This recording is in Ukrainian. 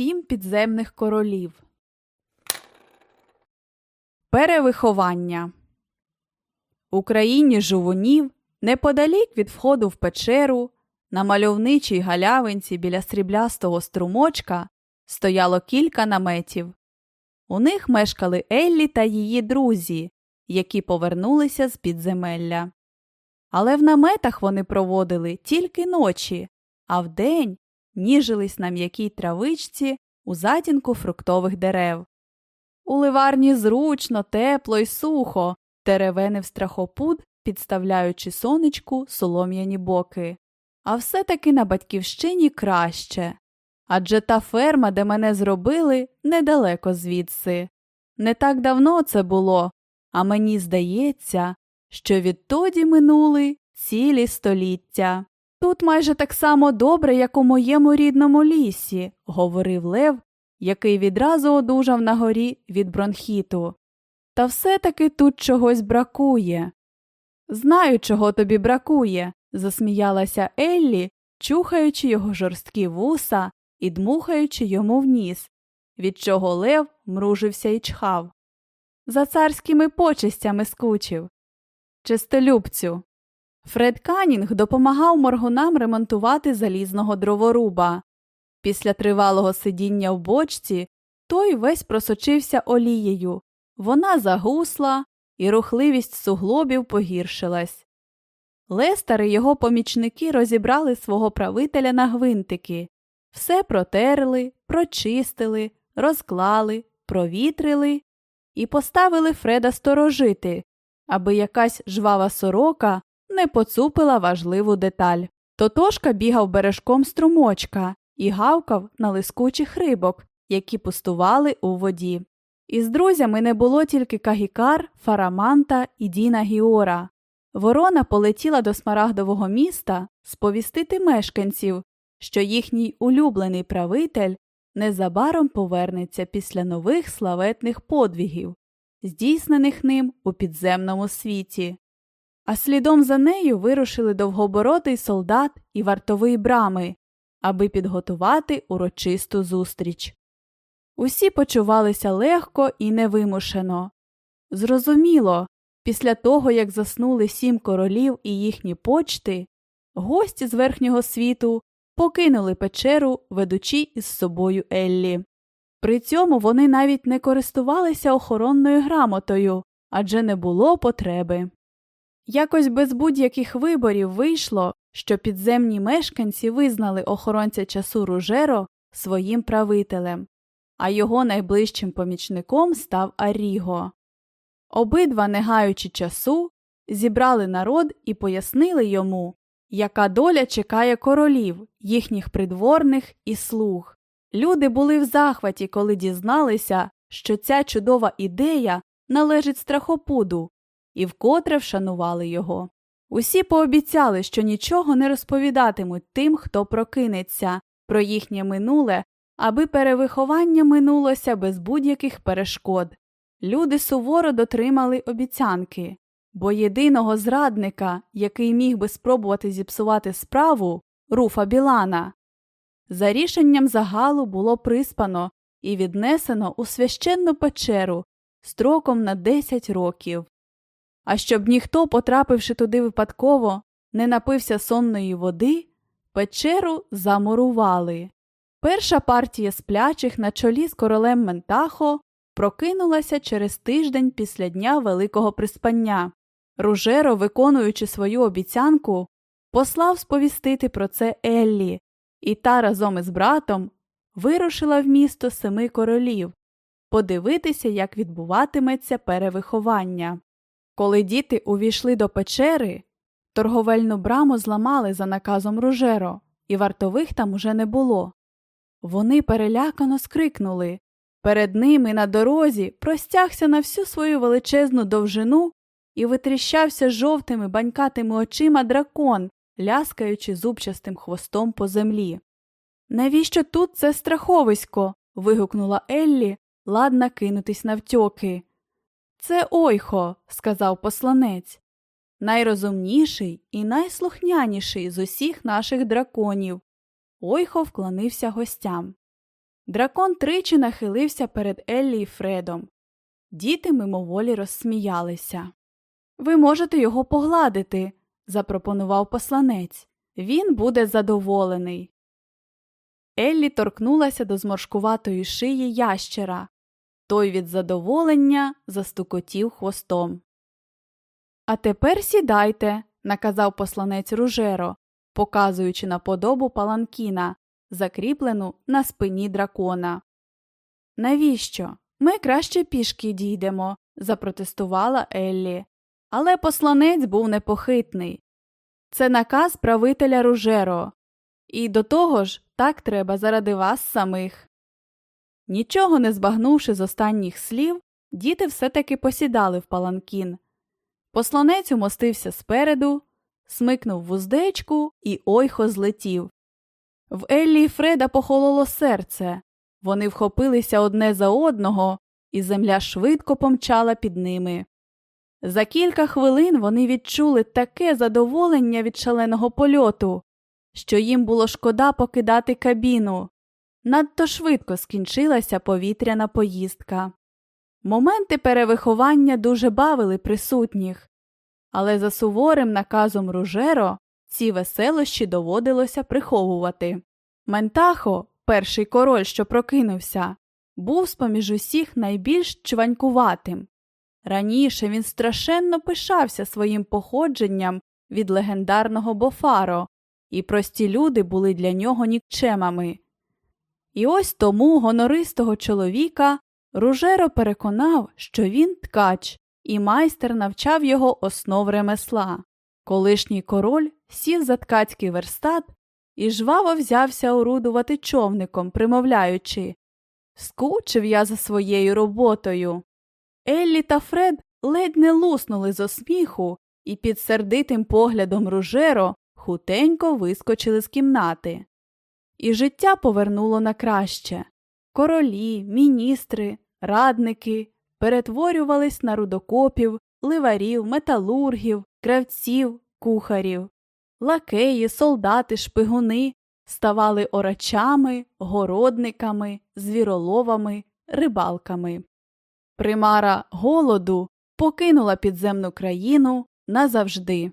Сім підземних королів. Перевиховання У країні жувунів неподалік від входу в печеру на мальовничій галявинці біля сріблястого струмочка стояло кілька наметів. У них мешкали Еллі та її друзі, які повернулися з підземелля. Але в наметах вони проводили тільки ночі, а вдень ніжились на м'якій травичці у затінку фруктових дерев. У ливарні зручно, тепло й сухо, теревенив страхопуд, підставляючи сонечку солом'яні боки. А все таки на батьківщині краще. Адже та ферма, де мене зробили, недалеко звідси. Не так давно це було, а мені здається, що відтоді минули цілі століття. Тут майже так само добре, як у моєму рідному лісі, говорив Лев, який відразу одужав на горі від бронхіту. Та все таки тут чогось бракує. Знаю, чого тобі бракує, засміялася Еллі, чухаючи його жорсткі вуса і дмухаючи йому в ніс, від чого Лев мружився і чхав. За царськими почестями скучив. Чистолюбцю. Фред Канінг допомагав моргунам ремонтувати залізного дроворуба. Після тривалого сидіння в бочці той весь просочився олією. Вона загусла, і рухливість суглобів погіршилась. Лестер і його помічники розібрали свого правителя на гвинтики, все протерли, прочистили, розклали, провітрили і поставили Фреда сторожити, аби якась жвава сорока не поцупила важливу деталь. Тотошка бігав бережком струмочка і гавкав на лискучих рибок, які пустували у воді. Із друзями не було тільки Кагікар, Фараманта і Діна Гіора. Ворона полетіла до смарагдового міста сповістити мешканців, що їхній улюблений правитель незабаром повернеться після нових славетних подвігів, здійснених ним у підземному світі. А слідом за нею вирушили довгобородий солдат і вартовий брами, аби підготувати урочисту зустріч. Усі почувалися легко і невимушено. Зрозуміло, після того, як заснули сім королів і їхні почти, гості з верхнього світу покинули печеру, ведучи із собою Еллі. При цьому вони навіть не користувалися охоронною грамотою адже не було потреби. Якось без будь-яких виборів вийшло, що підземні мешканці визнали охоронця часу Ружеро своїм правителем, а його найближчим помічником став Аріго. Обидва, не гаючи часу, зібрали народ і пояснили йому, яка доля чекає королів, їхніх придворних і слуг. Люди були в захваті, коли дізналися, що ця чудова ідея належить страхопуду, і вкотре вшанували його. Усі пообіцяли, що нічого не розповідатимуть тим, хто прокинеться, про їхнє минуле, аби перевиховання минулося без будь-яких перешкод. Люди суворо дотримали обіцянки, бо єдиного зрадника, який міг би спробувати зіпсувати справу, руфа Білана, за рішенням загалу було приспано і віднесено у священну печеру строком на 10 років. А щоб ніхто, потрапивши туди випадково, не напився сонної води, печеру замурували. Перша партія сплячих на чолі з королем Ментахо прокинулася через тиждень після дня великого приспання. Ружеро, виконуючи свою обіцянку, послав сповістити про це Еллі, і та разом із братом вирушила в місто семи королів подивитися, як відбуватиметься перевиховання. Коли діти увійшли до печери, торговельну браму зламали за наказом Ружеро, і вартових там уже не було. Вони перелякано скрикнули. Перед ними на дорозі простягся на всю свою величезну довжину і витріщався жовтими банькатими очима дракон, ляскаючи зубчастим хвостом по землі. Навіщо тут це страховисько? вигукнула Еллі, ладна кинутись навтьоки. Це ойхо, сказав посланець, найрозумніший і найслухняніший з усіх наших драконів. Ойхо вклонився гостям. Дракон тричі нахилився перед Еллі і Фредом. Діти мимоволі розсміялися. Ви можете його погладити, запропонував посланець. Він буде задоволений. Еллі торкнулася до зморшкуватої шиї ящера. Той від задоволення застукотів хвостом. А тепер сідайте, наказав посланець Ружеро, показуючи на подобу паланкіна, закріплену на спині дракона. Навіщо? Ми краще пішки дійдемо, запротестувала Еллі. Але посланець був непохитний. Це наказ правителя Ружеро. І до того ж так треба заради вас самих. Нічого не збагнувши з останніх слів, діти все таки посідали в паланкін. Посланець умостився спереду, смикнув вуздечку і ойхо злетів. В Еллі і Фреда похололо серце. Вони вхопилися одне за одного, і земля швидко помчала під ними. За кілька хвилин вони відчули таке задоволення від шаленого польоту, що їм було шкода покидати кабіну. Надто швидко скінчилася повітряна поїздка. Моменти перевиховання дуже бавили присутніх, але за суворим наказом Ружеро ці веселощі доводилося приховувати. Ментахо, перший король, що прокинувся, був з поміж усіх найбільш чванькуватим. Раніше він страшенно пишався своїм походженням від легендарного Бофаро, і прості люди були для нього нікчемами. І ось тому гонористого чоловіка Ружеро переконав, що він ткач, і майстер навчав його основ ремесла. Колишній король сів за ткацький верстат і жваво взявся орудувати човником, примовляючи Скучив я за своєю роботою. Еллі та Фред ледь не луснули з осміху і під сердитим поглядом Ружеро хутенько вискочили з кімнати. І життя повернуло на краще. Королі, міністри, радники перетворювались на рудокопів, ливарів, металургів, кравців, кухарів. Лакеї, солдати, шпигуни ставали орачами, городниками, звіроловами, рибалками. Примара голоду покинула підземну країну назавжди.